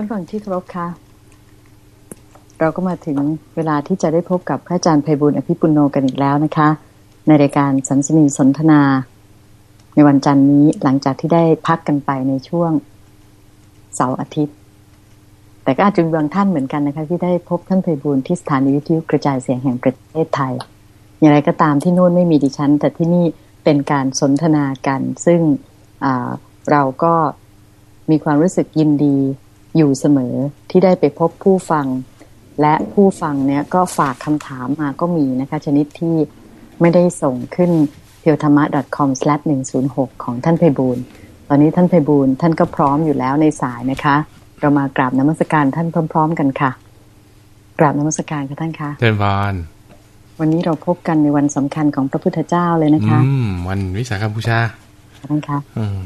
ท่านฟังที่เคารพค่ะ เราก็มาถึงเวลาที่จะได้พบกับพระอาจารย์ไพบุญอภิปุโนกันอีกแล้วนะคะ ในรายการสันสนีสนทนา ในวันจันทร์นี้หลังจากที่ได้พักกันไปในช่วงเสาร์อาทิตย์ แต่ก็อาจจะมีบางท่านเหมือนกันนะคะ ที่ได้พบท่านไพบุญที่สถานีวิทยุกระจายเสียงแห่งประเทศไทย อย่างไรก็ตามที่นู่นไม่มีดิฉัน แต่ที่นี่เป็นการสนทนากัน ซึ่งเราก็มีความรู้สึกยินดี อยู่เสมอที่ได้ไปพบผู้ฟัง และผู้ฟังเนี่ยก็ฝากคำถามมาก็มีนะคะ ชนิดที่ไม่ได้ส่งขึ้นเพียวธรรมะ .com/106 ของท่านไพบูลตอนนี้ท่านไพบูลท่านก็พร้อมอยู่แล้วในสายนะคะ เรามากราบนมัสการท่านพร้อม ๆ กันค่ะ กราบนมัสการค่ะท่านคะเชิญพานวันนี้เราพบกันในวันสำคัญของพระพุทธเจ้าเลยนะคะ อืม วันวิสาขบูชาท่านคะ อืม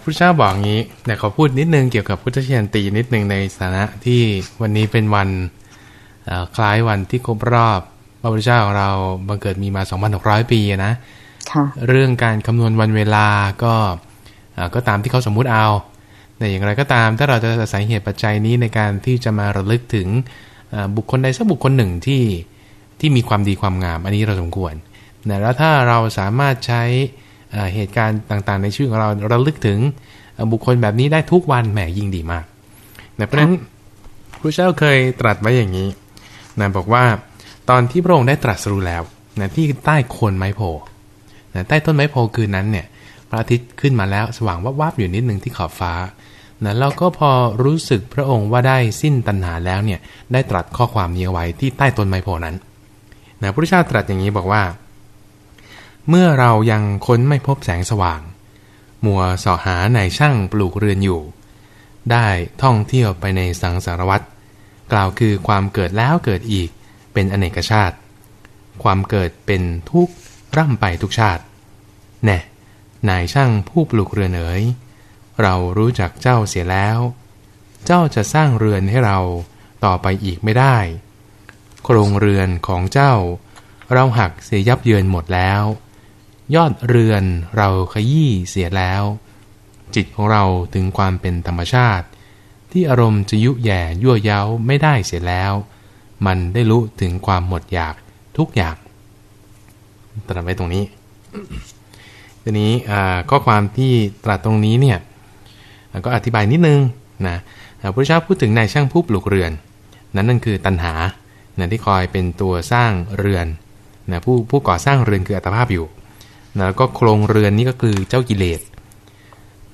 พระเจ้าบอกงี้แต่ขอพูดนิดนึงเกี่ยวกับพุทธเชียนตีนิดนึงในสถานะที่วันนี้เป็นวันคล้ายวันที่ครบรอบพระพุทธเจ้าของเราบังเกิดมีมา 2,600 ปีนะเรื่องการคำนวณวันเวลาก็ก็ตามที่เขาสมมุติเอาแต่อย่างไรก็ตามถ้าเราจะอาศัยเหตุปัจจัยนี้ในการที่จะมาระลึกถึงบุคคลใดสักบุคคลหนึ่งที่ที่มีความดีความงาม อันนี้เราสมควรแล้วถ้าเราสามารถใช้ เหตุการณ์ต่างๆ ในชีวิตของเราเราลึกถึงบุคคลแบบนี้ได้ทุกวันแหมยิ่งดีมากนะเพราะฉะนั้นพระเจ้าเคยตรัสไว้อย่างนี้นะบอกว่าตอนที่พระองค์ได้ตรัสรู้แล้วนะที่ใต้โคนไม้โพนะใต้ต้นไม้โพคืนนั้นเนี่ยพระอาทิตย์ขึ้นมาแล้วสว่างวับๆอยู่นิดหนึ่งที่ขอบฟ้านะแล้วก็พอรู้สึกพระองค์ว่าได้สิ้นตัณหาแล้วเนี่ยได้ตรัสข้อความนี้ไว้ที่ใต้ต้นไม้โพนั้นนะพระเจ้าตรัสอย่างนี้บอกว่า เมื่อเรายังค้นไม่พบแสงสว่าง มัวสอหาในช่างปลูกเรือนอยู่ ได้ท่องเที่ยวไปในสังสารวัตรกล่าวคือความเกิดแล้วเกิดอีกเป็นอเนกชาติ ความเกิดเป็นทุกข์ร่ำไปทุกชาติ แน่นายช่างผู้ปลูกเรือนเอ๋ยเรารู้จักเจ้าเสียแล้ว เจ้าจะสร้างเรือนให้เราต่อไปอีกไม่ได้ โครงเรือนของเจ้า เราหักเสียยับเยินหมดแล้ว ยอดเรือนเราขยี้เสียแล้ว จิตของเราถึงความเป็นธรรมชาติ ที่อารมณ์จะยุแย่ยั่วเย้าไม่ได้เสียแล้ว มันได้รู้ถึงความหมดอยากทุกอย่างตรัสไว้ตรงนี้ทีนี้ข้อความที่ตรัสตรงนี้เนี่ยก็อธิบายนิดนึงนะพระเจ้าพูดถึงนายช่างผู้ปลูกเรือน นั้นนั่นคือตัณหานะที่คอยเป็นตัวสร้างเรือนนะผู้ผู้ก่อสร้างเรือนคืออัตภาพอยู่ นะก็โครงเรือนนี้ก็คือเจ้ากิเลส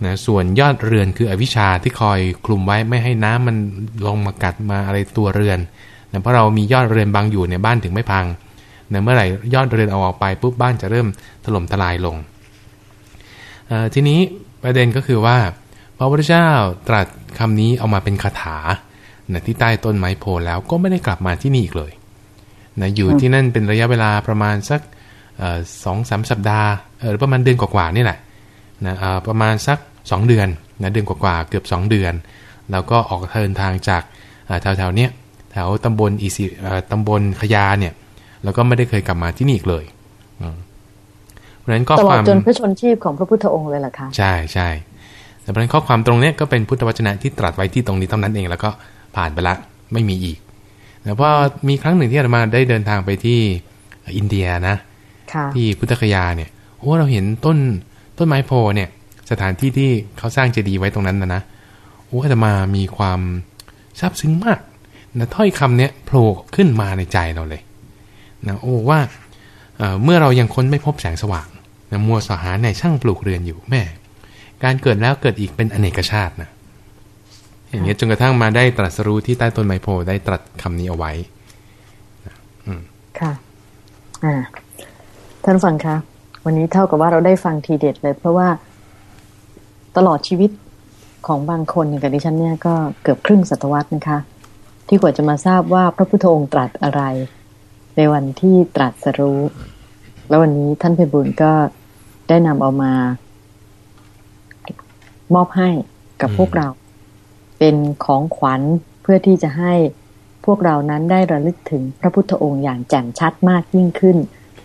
นะส่วนยอดเรือนคืออวิชชาที่คอยคลุมไว้ไม่ให้น้ำมันลงมากัดมาอะไรตัวเรือนนะเพราะเรามียอดเรือนบางอยู่ในบ้านถึงไม่พังนะเมื่อไหร่ยอดเรือนเอาออกไปปุ๊บบ้านจะเริ่มถล่มทลายลง ทีนี้ประเด็นก็คือว่าพระพุทธเจ้าตรัสคำนี้เอามาเป็นคาถานะที่ใต้ต้นไม้โพแล้วก็ไม่ได้กลับมาที่นี่อีกเลยนะอยู่ที่นั่นเป็นระยะเวลาประมาณสัก สองสามสัปดาห์หรือประมาณเดือนกว่าๆนี่แหละนะประมาณสัก 2 เดือนนะเดือนกว่าๆเกือบ 2 เดือน แล้วก็ออกเดินทางจากแถวๆเนี้ยแถวตำบลอีสิตำบลขยาเนี่ย แล้วก็ไม่ได้เคยกลับมาที่นี่อีกเลยเพราะฉะนั้นก็ความจนพระชนชีพของพระพุทธองค์เลยล่ะคะใช่ใช่แต่เพราะฉะนั้นข้อความตรงนี้ก็เป็นพุทธวจนะที่ตรัสไว้ที่ตรงนี้เท่านั้นเอง แล้วก็ผ่านไปละไม่มีอีกแต่พอมีครั้งหนึ่งที่อาตมาได้เดินทางไปที่อินเดียนะ ที่พุทธคยาเนี่ยโอ้เราเห็นต้นต้นไม้โพเนี่ย สถานที่ที่เขาสร้างเจดีย์ไว้ตรงนั้นนะนะโอ้แต่มามีความซาบซึ้งมากนะถ้อยคำเนี้ยโผล่ขึ้นมาในใจเราเลยนะโอ้ว่าเมื่อเรายังค้นไม่พบแสงสว่างนะมัวสหาในช่างปลูกเรือนอยู่แม่ การเกิดแล้วเกิดอีกเป็นอเนกชาตินะอย่างนี้จนกระทั่งมาได้ตรัสรู้ที่ใต้ต้นไมโพได้ตรัสคำนี้เอาไว้ค่ะอ่า ท่านฟังคะวันนี้เท่ากับว่าเราได้ฟังทีเด็ดเลย เพราะว่าตลอดชีวิตของบางคนอย่างกับดิฉันเนี่ยก็เกือบครึ่งศตวรรษนะคะ ที่กว่าจะมาทราบว่าพระพุทธองค์ตรัสอะไร ในวันที่ตรัสรู้ แล้ววันนี้ท่านเพบุญก็ได้นำเอามา มอบให้กับพวกเรา เป็นของขวัญเพื่อที่จะให้พวกเรานั้นได้ระลึกถึงพระพุทธองค์อย่างแจ่มชัดมากยิ่งขึ้น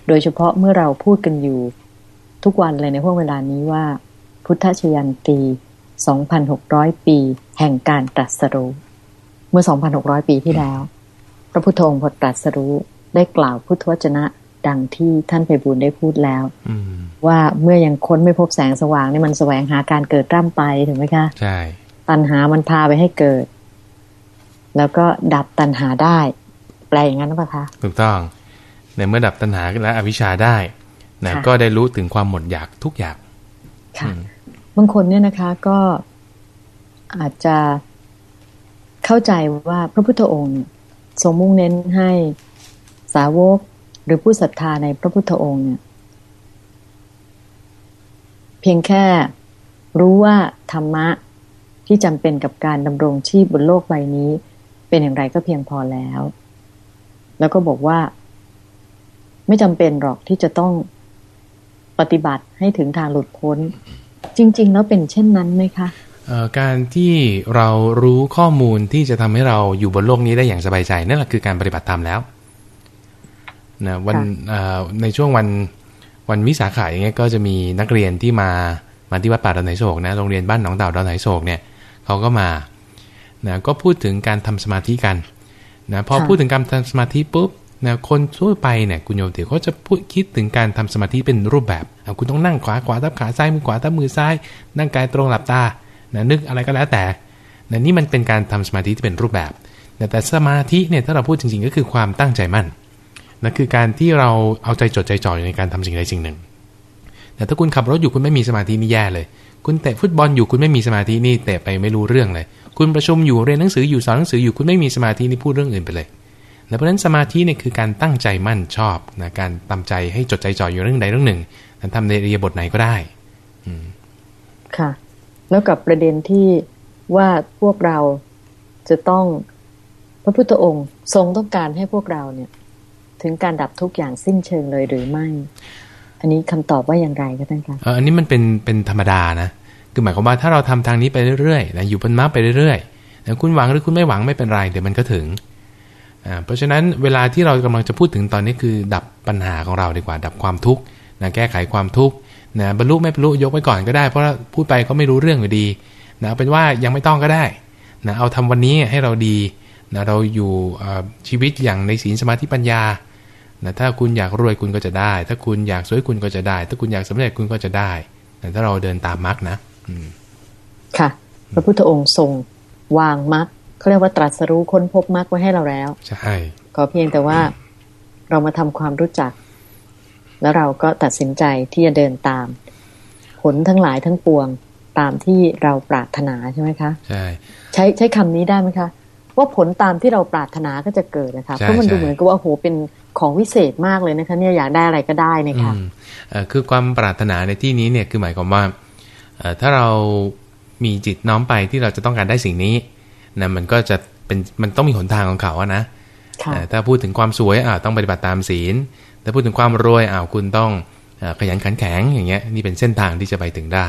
โดยเฉพาะเมื่อเราพูดกันอยู่ ทุกวันเลยในห่วงเวลานี้ว่า พุทธชยันตี 2,600 ปี แห่งการตรัสรู้เมื่อ 2,600 ปีที่แล้ว พระพุทธองค์พอตรัสรู้ได้กล่าวพุทธวจนะดังที่ท่านไปบุญได้พูดแล้วอืมว่าเมื่อยังค้นไม่พบแสงสว่างนี่มันแสวงหาการเกิดร่ำไปถูกไหมคะใช่ตัณหามันพาไปให้เกิด แล้วก็ดับตัณหาได้ แปลอย่างนั้นหรือเปล่าคะถูกต้อง ในเมื่อดับตัณหาและอวิชชาได้นะค่ะก็ได้รู้ถึงความหมดอยากทุกอย่างค่ะอืมบางคนเนี่ยนะคะก็อาจจะเข้าใจว่าพระพุทธองค์ทรงมุ่งเน้นให้สาวกหรือผู้ศรัทธาในพระพุทธองค์เนี่ยเพียงแค่รู้ว่าธรรมะที่จำเป็นกับการดำรงชีพบนโลกใบนี้ เป็นอย่างไรก็เพียงพอแล้ว แล้วก็บอกว่า ไม่จำเป็นหรอกที่จะต้องปฏิบัติให้ถึงทางหลุดพ้น จริง ๆ แล้วเป็นเช่นนั้นไหมคะเอ่อการที่เรารู้ข้อมูลที่จะทำให้เราอยู่บนโลกนี้ได้อย่างสบายใจนั่นแหละคือการปฏิบัติธรรมแล้วนะวันค่ะเอ่อในช่วงวันวันวิสาขะอย่างเงี้ยก็จะมีนักเรียนที่มามาที่วัดป่าดอนไหโศกนะโรงเรียนบ้านหนองเต่าดอนไหโศกเนี่ยเขาก็มานะก็พูดถึงการทำสมาธิกันนะพอค่ะพูดถึงการทำสมาธิปุ๊บ นะคนทั่วไปเนี่ยคุณโยมเดี๋ยวเขาจะพูดคิดถึงการทำสมาธิเป็นรูปแบบ คุณต้องนั่งขวาขวาทับขาซ้ายมือขวาทับมือซ้ายนั่งกายตรงหลับตานะนึกอะไรก็แล้วแต่นะนี่มันเป็นการทำสมาธิที่เป็นรูปแบบนะแต่สมาธิเนี่ยถ้าเราพูดจริงๆ ก็คือความตั้งใจมั่นนะคือการที่เราเอาใจจดใจจ่อยในการทำสิ่งใดสิ่งหนึ่ง แต่ถ้าคุณขับรถอยู่คุณไม่มีสมาธินี่แย่เลย คุณเตะฟุตบอลอยู่คุณไม่มีสมาธินี่เตะไปไม่รู้เรื่องเลย คุณประชุมอยู่เรียนหนังสืออยู่สอนหนังสืออยู่คุณไม่มีสมาธินี่พูดเรื่องอื่นไปเลย นะเพราะฉะนั้นสมาธิเนี่ยคือการตั้งใจมั่นชอบนะการตามใจให้จดใจจ่ออยู่เรื่องใดเรื่องหนึ่งนะทำในเรียบทไหนก็ได้ค่ะ แล้วกับประเด็นที่ว่าพวกเราจะต้องพระพุทธองค์ทรงต้องการให้พวกเราเนี่ย ถึงการดับทุกข์อย่างสิ้นเชิงเลยหรือไม่ อันนี้คำตอบว่าอย่างไรคะท่านคะเอ่ออันนี้มันเป็นเป็นธรรมดานะคือหมายความว่าถ้าเราทำทางนี้ไปเรื่อยๆนะอยู่บนมรรคไปเรื่อยๆนะคุณหวังหรือคุณไม่หวังไม่เป็นไรเดี๋ยวมันก็ถึงอ่า เพราะฉะนั้นเวลาที่เรากำลังจะพูดถึงตอนนี้คือ ดับปัญหาของเราดีกว่า ดับความทุกข์นะแก้ไขความทุกข์นะบรรลุไม่บรรลุยกไว้ก่อนก็ได้ เพราะพูดไปก็ไม่รู้เรื่องอยู่ดีนะเป็นว่ายังไม่ต้องก็ได้นะเอาทำวันนี้ให้เราดีนะเราอยู่ชีวิตอย่างในศีลสมาธิปัญญานะถ้าคุณอยากรวยคุณก็จะได้ ถ้าคุณอยากสวยคุณก็จะได้ ถ้าคุณอยากสำเร็จคุณก็จะได้แต่ถ้าเราเดินตามมรรคนะค่ะ พระพุทธองค์ทรงวางมรรค เขาเรียกว่าตรัสรู้ค้นพบมรรคไว้ให้เราแล้ว ใช่ ขอเพียงแต่ว่าเรามาทำความรู้จัก แล้วเราก็ตัดสินใจที่จะเดินตาม ผลทั้งหลายทั้งปวงตามที่เราปรารถนาใช่ไหมคะ ใช่ ใช้ใช้คำนี้ได้ไหมคะ ว่าผลตามที่เราปรารถนาก็จะเกิดนะคะใช่เพราะมันดูใช่เหมือนกับว่าโอ้โหเป็นของวิเศษมากเลยนะคะ เนี่ยอยากได้อะไรก็ได้เนยคะอืมเอ่อคือความปรารถนาในที่นี้เนี่ยคือหมายความว่าเอ่อถ้าเรามีจิตน้อมไปที่เราจะต้องการได้สิ่งนี้ นะมันก็จะเป็นมันต้องมีหนทางของเขาอะนะค่ะเอ่อถ้าพูดถึงความสวยอ่าต้องปฏิบัติตามศีลถ้าพูดถึงความรวยอ่าคุณต้องเอ่อขยันขันแข็งอย่างเงี้ยนี่เป็นเส้นทางที่จะไปถึงได้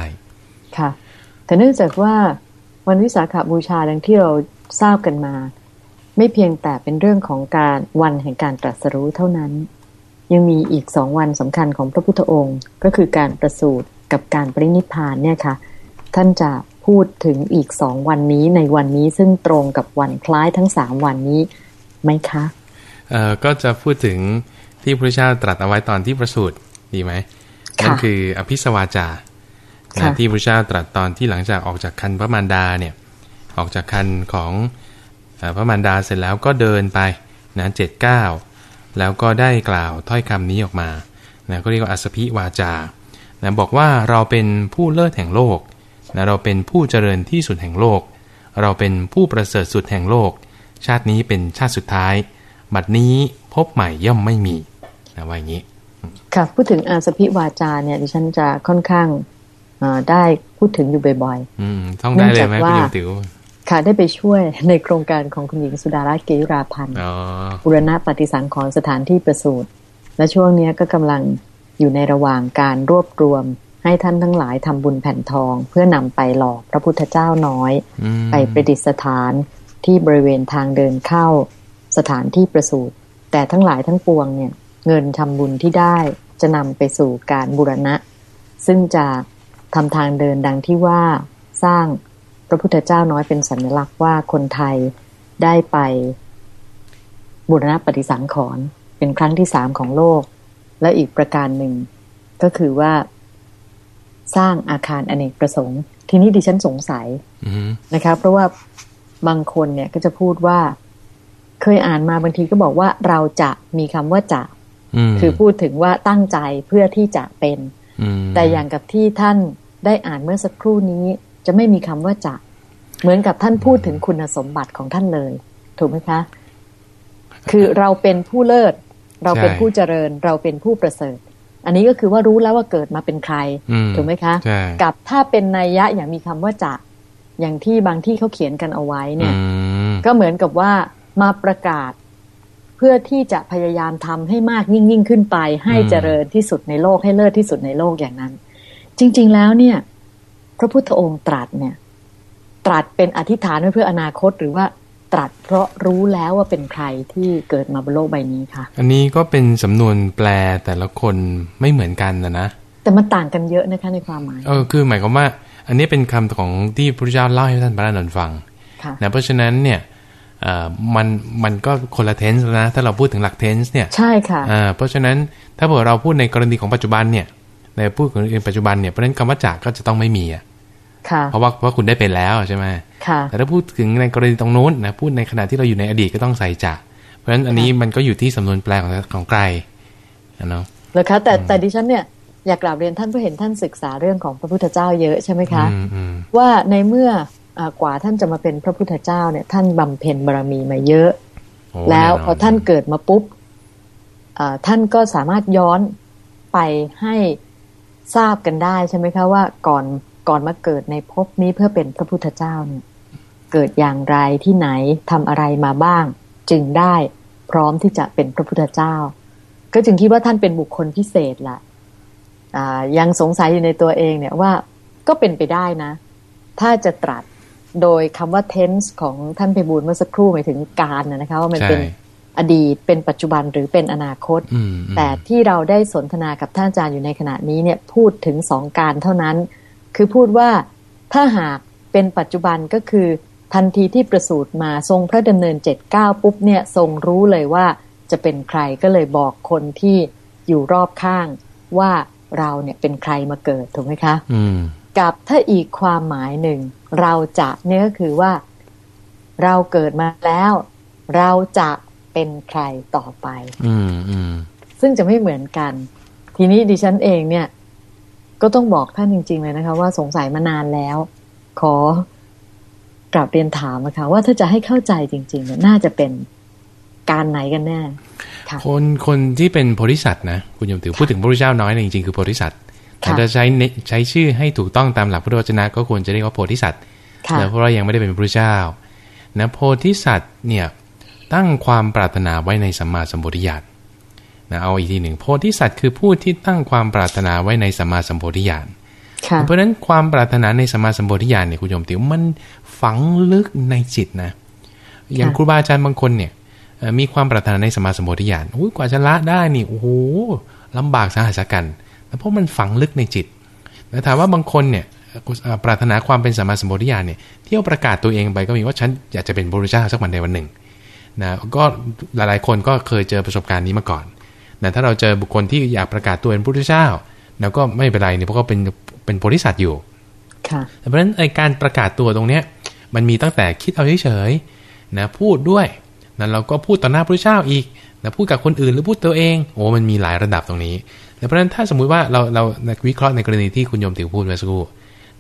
ค่ะ แต่เนื่องจากว่าวันวิสาขบูชาดังที่เราทราบกันมา ไม่เพียงแต่เป็นเรื่องของการวันแห่งการตรัสรู้เท่านั้น ยังมีอีกสองวันสำคัญของพระพุทธองค์ ก็คือการประสูติกับการปรินิพพานเนี่ยค่ะ ท่านจะ พูดถึงอีกสองวันนี้ในวันนี้ซึ่งตรงกับวันคล้ายทั้งสามวันนี้ไหมคะเอ่อก็จะพูดถึงที่พระพุทธเจ้าตรัสเอาไว้ตอนที่ประสูติดีไหมค่ะนั่นคืออภิสวาจาค่ะนะที่พระพุทธเจ้าตรัสตอนที่หลังจากออกจากคันพระมารดาเนี่ยออกจากคันของเอ่อพระมารดาเสร็จแล้วก็เดินไปนะเจ็ดเก้าแล้วก็ได้กล่าวถ้อยคำนี้ออกมานะก็เรียกว่าอัสสพิวาจานะบอกว่าเราเป็นผู้เลิศแห่งโลก นะเราเป็นผู้เจริญที่สุดแห่งโลก เราเป็นผู้ประเสริฐสุดแห่งโลก ชาตินี้เป็นชาติสุดท้าย บัดนี้พบใหม่ย่อมไม่มีนะว่าอย่างนี้ค่ะพูดถึงอาสพิวาจาเนี่ยดิฉันจะค่อนข้างเอ่อได้พูดถึงอยู่บ่อยอืมท่องได้เลยไหมเนื่คุองณจากโยว่ามติ๋วๆค่ะได้ไปช่วยในโครงการของคุณหญิงสุดารัตน์เกยุราพันธ์อ๋อบุรณะปฏิสังขรณ์สถานที่ประสูติและช่วงเนี้ยก็กำลังอยู่ในระหว่างการรวบรวม ให้ท่านทั้งหลายทำบุญแผ่นทอง เพื่อนำไปหล่อพระพุทธเจ้าน้อยอืมไปประดิษฐานที่บริเวณทางเดินเข้าสถานที่ประสูติแต่ทั้งหลายทั้งปวงเนี่ยเงินทำบุญที่ได้จะนำไปสู่การบูรณะ ซึ่งจะทำทางเดินดังที่ว่าสร้างพระพุทธเจ้าน้อยเป็นสัญลักษณ์ว่าคนไทยได้ไปบูรณะปฏิสังขรณ์เป็นครั้งที่สามของโลก และอีกประการหนึ่งก็คือว่า สร้างอาคารอเนกประสงค์ ทีนี้ดิฉันสงสัยอืมนะคะเพราะว่าบางคนเนี่ยก็จะพูดว่า เคยอ่านมาบางทีก็บอกว่าเราจะมีคำว่าจะมคือพูดถึงว่าตั้งใจเพื่อที่จะเป็นมแต่อย่างกับที่ท่านได้อ่านเมื่อสักครู่นี้ จะไม่มีคำว่าจะ เหมือนกับท่านพูดถึงคุณสมบัติของท่านเลย ถูกไหมคะ คือเราเป็นผู้เลิศ เราเป็นผู้เจริญ เราเป็นผู้ประเสริฐ อันนี้ก็คือว่ารู้แล้วว่าเกิดมาเป็นใครอืถูกไหมคะใช่กับถ้าเป็นนัยยะอย่างมีคำว่าจะอย่างที่บางที่เขาเขียนกันเอาไว้เนี่ยอืมก็เหมือนกับว่ามาประกาศ เพื่อที่จะพยายามทำให้มากยิ่งยิ่งขึ้นไป ให้เจริญที่สุดในโลกให้เลิศที่สุดในโลกอย่างนั้น จริง ๆ แล้วเนี่ย พระพุทธองค์ตรัสเนี่ย ตรัสเป็นอธิษฐานไว้เพื่ออนาคตหรือว่า ตรัสเพราะรู้แล้วว่าเป็นใครที่เกิดมาบนโลกใบนี้ค่ะ อันนี้ก็เป็นสำนวนแปลแต่ละคนไม่เหมือนกันนะนะ แต่มันต่างกันเยอะนะคะในความหมาย เออคือหมายความว่า อันนี้เป็นคำของที่พระพุทธเจ้าเล่าให้ท่านพระอานนท์ฟังค่ะนะเพราะฉะนั้นเนี่ยเอ่อมันมันก็คนละเทนส์นะ ถ้าเราพูดถึงหลักเทนส์เนี่ยใช่ค่ะอ่าเพราะฉะนั้นถ้าเผื่อเราพูดในกรณีของปัจจุบันเนี่ยในพูดถึงปัจจุบันเนี่ยเพราะฉะนั้นคำว่าจากก็จะต้องไม่มีอะค่ะ เพราะว่าเพราะคุณได้เป็นแล้วใช่ไหมค่ะแต่ถ้าพูดถึงในกรณีตรงนู้นนะพูดในขณะที่เราอยู่ในอดีตก็ต้องใส่จากเพราะฉะนั้นอันนี้มันก็อยู่ที่สำนวนแปลของของไกลนะเนาะเลยคะแต่แต่ดิฉันเนี่ยอยากกราบเรียนท่านเพื่อเห็นท่านศึกษาเรื่องของพระพุทธเจ้าเยอะใช่ไหมคะอืมอืมว่าในเมื่ออากว่าท่านจะมาเป็นพระพุทธเจ้าเนี่ย ท่านบำเพ็ญบารมีมาเยอะโอ้แล้วน่นนพอท่านเกิดมาปุ๊บอ่าท่านก็สามารถย้อนไปให้ทราบกันได้ใช่ไหมคะว่าก่อน ก่อนมาเกิดในภพนี้เพื่อเป็นพระพุทธเจ้าเนี่ยเกิดอย่างไรที่ไหนทำอะไรมาบ้าง จึงได้พร้อมที่จะเป็นพระพุทธเจ้า ก็จึงคิดว่าท่านเป็นบุคคลพิเศษละอ่ายังสงสัยอยู่ในตัวเองเนี่ยว่าก็เป็นไปได้นะ ถ้าจะตรัสโดยคำว่า tense ของท่านเพบูลย์เมื่อสักครู่หมายถึงการนะนะคะว่ามันใช่เป็นอดีตเป็นปัจจุบันหรือเป็นอนาคตอืมอืมแต่ที่เราได้สนทนากับท่านอาจารย์อยู่ในขณะนี้เนี่ยพูดถึงสองการเท่านั้น คือพูดว่าถ้าหากเป็นปัจจุบันก็คือ ทันทีที่ประสูติมาทรงพระดำเนินเจ็ดเก้าปุ๊บเนี่ยทรงรู้เลยว่าจะเป็นใครก็เลยบอกคนที่อยู่รอบข้างว่าเราเนี่ยเป็นใครมาเกิดถูกไหมคะอืมกับถ้าอีกความหมายหนึ่ง เราจะเนี่ยก็คือว่า เราเกิดมาแล้ว เราจะเป็นใครต่อไป อืมอืมซึ่งจะไม่เหมือนกัน ทีนี้ดิฉันเองเนี่ย ก็ต้องบอกท่านจริง ๆ เลยนะคะ ว่าสงสัยมานานแล้ว ขอกลับเรียนถามนะคะว่าถ้าจะให้เข้าใจจริง ๆ เนี่ยน่าจะเป็นการไหนกันแน่ค่ะคนคนที่เป็นโพธิสัตว์นะคุณโยมถือพูดถึงพระพุทธเจ้าน้อยเนี่ยจริงๆคือโพธิสัตว์แต่ค่ะถ้าใช้เนใช้ชื่อให้ถูกต้องตามหลักพุทธวจนะก็ควรจะเรียกว่าโพธิสัตว์ค่ะนะเพราะว่ายังไม่ได้เป็นพระพุทธเจ้านะโพธิสัตว์เนี่ยตั้งความปรารถนาไว้ในสัมมาสัมปวิญาณ นะเอาอีกทีหนึ่งโพธิสัตว์คือผู้ที่ตั้งความปรารถนาไว้ในสัมมาสัมปวิญาณค่ะเพราะฉะนั้นความปรารถนาในสัมมาสัมปวิญาณเนี่ยคุณโยมติวมันฝังลึกในจิตนะอย่างค่ะครูบาอาจารย์บางคนเนี่ยเอ่อมีความปรารถนาในสัมมาสัมปวิญาณอุ้ยกว่าจะละได้นี่โอ้โหลำบากสาหัสกันแต่เพราะมันฝังลึกในจิตแต่ถามว่าบางคนเนี่ยเอ่อปรารถนาความเป็นสัมมาสัมปวิญาณเนี่ยเที่ยวประกาศตัวเองไปก็มีว่าฉันอยากจะเป็นพระพุทธเจ้าสักวันใดวันหนึ่งนะก็หลายๆคนก็เคยเจอประสบการณ์นี้มาก่อน นะถ้าเราเจอบุคคลที่อยากประกาศตัวเป็นพระพุทธเจ้าแล้วก็ไม่เป็นไรเนี่ยเพราะก็เป็นเป็นโพธิสัตว์อยู่ค่ะเพราะฉะนั้นไอการประกาศตัวตรงเนี้ยมันมีตั้งแต่คิดเอาเฉยๆนะพูดด้วยนะเราก็พูดต่อหน้าพระเจ้าอีกนะพูดกับคนอื่นหรือพูดตัวเองโอ้มันมีหลายระดับตรงนี้นะเพราะฉะนั้นถ้าสมมุติว่าเราเราวิเคราะห์ในกรณีที่คุณโยมติวพูดเมื่อสักครู่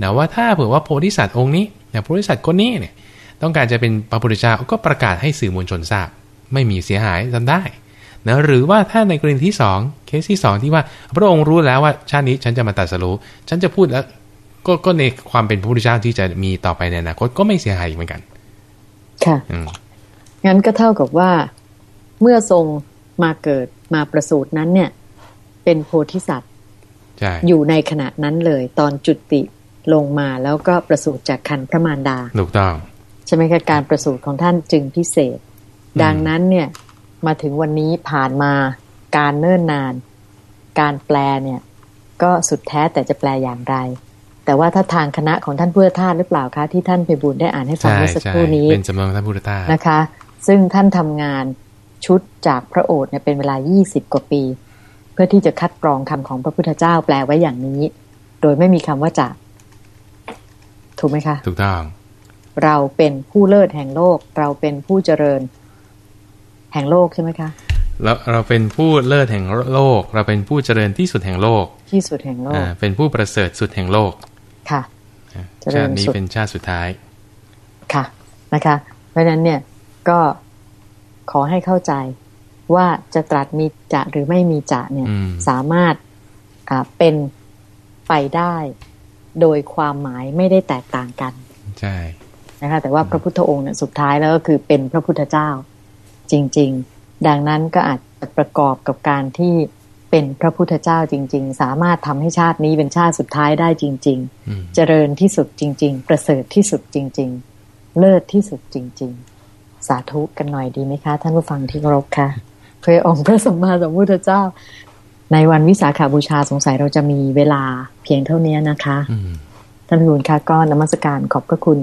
นะว่าถ้าเผื่อว่าโพธิสัตว์องค์นี้นะโพธิสัตว์คนนี้เนี่ยต้องการจะเป็นพระพุทธเจ้าก็ประกาศให้สื่อมวลชนทราบ ไม่มีเสียหายทำได้ นะหรือว่าถ้าในกรณีที่สองเคสที่สองที่ว่า พระองค์รู้แล้วว่าชาตินี้ฉันจะมาตรัสรู้ฉันจะพูดแล้วก็ก็ในความเป็นพระพุทธเจ้าที่จะมีต่อไปในอนาคตก็ไม่เสียหายอีกเหมือนกัน ค่ะอืมงั้นก็เท่ากับว่า เมื่อทรงมาเกิดมาประสูตินั้นเนี่ย เป็นโพธิสัตว์ใช่อยู่ในขณะนั้นเลย ตอนจุติลงมาแล้วก็ประสูติจากคันพระมารดาถูกต้องใช่ไหมคะการประสูติของท่านจึงพิเศษ ดังนั้นเนี่ย มาถึงวันนี้ผ่านมาการเนิ่นนาน การแปลเนี่ย ก็สุดแท้แต่จะแปลอย่างไร แต่แต่ว่าถ้าทางคณะของท่านพุทธทาสหรือเปล่าคะที่ท่านไปบุญได้อ่านให้ฟังใช่เมื่อสักใช่ครู่นี้เป็นสำนวนท่านพุทธทาสนะคะ ซึ่งท่านทำงานชุดจากพระโอษฐ์เนี่ยเป็นเวลา 20 กว่าปี เพื่อที่จะคัดกรองคำของพระพุทธเจ้าแปลไว้อย่างนี้ โดยไม่มีคำว่าจะถูกไหมคะ ถูกต้อง เราเป็นผู้เลิศแห่งโลก เราเป็นผู้เจริญ แห่งโลกใช่ไหมคะแล้วเราเป็นผู้เลิศแห่งโลก เราเป็นผู้เจริญที่สุดแห่งโลก ที่สุดแห่งโลกอ่าเป็นผู้ประเสริฐสุดแห่งโลกค่ะอ่าเจริญชาตินี้สุดเป็นชาติสุดท้ายค่ะนะคะ เพราะฉะนั้นเนี่ยก็ขอให้เข้าใจว่าจะตรัสมีจะหรือไม่มีจะเนี่ยอืมสามารถอ่าเป็นไปได้โดยความหมายไม่ได้แตกต่างกัน ใช่นะคะแต่ว่าพระพุทธองค์เนี่ยสุดท้ายแล้วก็คือเป็นพระพุทธเจ้า จริง ๆ ดังนั้นก็อาจจะประกอบกับการที่เป็นพระพุทธเจ้าจริง ๆ สามารถทำให้ชาตินี้เป็นชาติสุดท้ายได้จริงๆอืมเจริญที่สุดจริง ๆ ประเสริฐที่สุดจริง ๆ เลิศที่สุดจริง ๆ สาธุกันหน่อยดีไหมคะ ท่านผู้ฟังที่เคารพค่ะเพื่อองค์พระสัมมาสัมพุทธเจ้า ในวันวิสาขาบูชาสงสัยเราจะมีเวลาเพียงเท่านี้นะคะอืมท่านพิบูลค่ะก็นมัสการขอบพระคุณ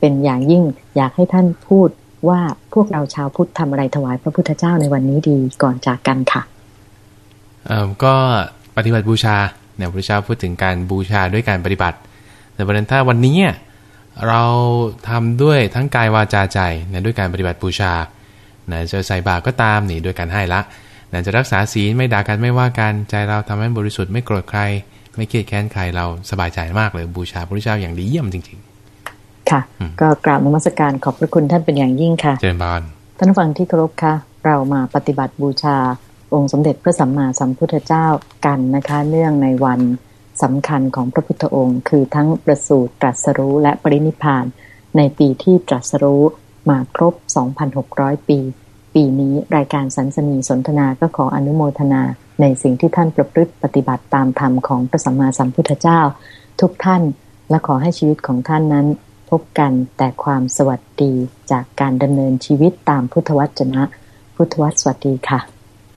เป็นอย่างยิ่งอยากให้ท่านพูด ว่าพวกเราชาวพุทธทำอะไรถวายพระพุทธเจ้าในวันนี้ดีก่อนจากกันค่ะเอ่อก็ปฏิบัติบูชาเนี่ยพระเจ้าพูดถึงการบูชาด้วยการปฏิบัติ แต่ประเด็นถ้าวันนี้เราทำด้วยทั้งกายวาจาใจเนี่ยด้วยการปฏิบัติบูชานะจะใส่บาตรก็ตามนี่ด้วยการให้ละนะจะรักษาศีลไม่ด่ากันไม่ว่ากันใจเราทำให้บริสุทธิ์ไม่โกรธใคร ไม่เครียดแค้นใครเราสบายใจมากเลยบูชาพระเจ้าอย่างดีเยี่ยมจริง ค่ะอืมก็กราบนมัสการขอบพระคุณท่านเป็นอย่างยิ่งค่ะๆเจริญบานท่านผู้ฟังที่เคารพคะเรามาปฏิบัติบูชา องค์สมเด็จพระสัมมาสัมพุทธเจ้ากันนะคะ เนื่องในวันสำคัญของพระพุทธองค์ คือทั้งประสูติตรัสรู้และปรินิพพาน ในปีที่ตรัสรู้มาครบ 2,600 ปี ปีนี้รายการสันสนีสนทนาก็ขออนุโมทนา ในสิ่งที่ท่านประพฤติปฏิบัติตามธรรมของพระสัมมาสัมพุทธเจ้า ทุกท่านและขอให้ชีวิตของท่านนั้น พบกันแต่ความสวัสดีจากการดำเนินชีวิตตามพุทธวจนะ พุทธวสวัสดีค่ะ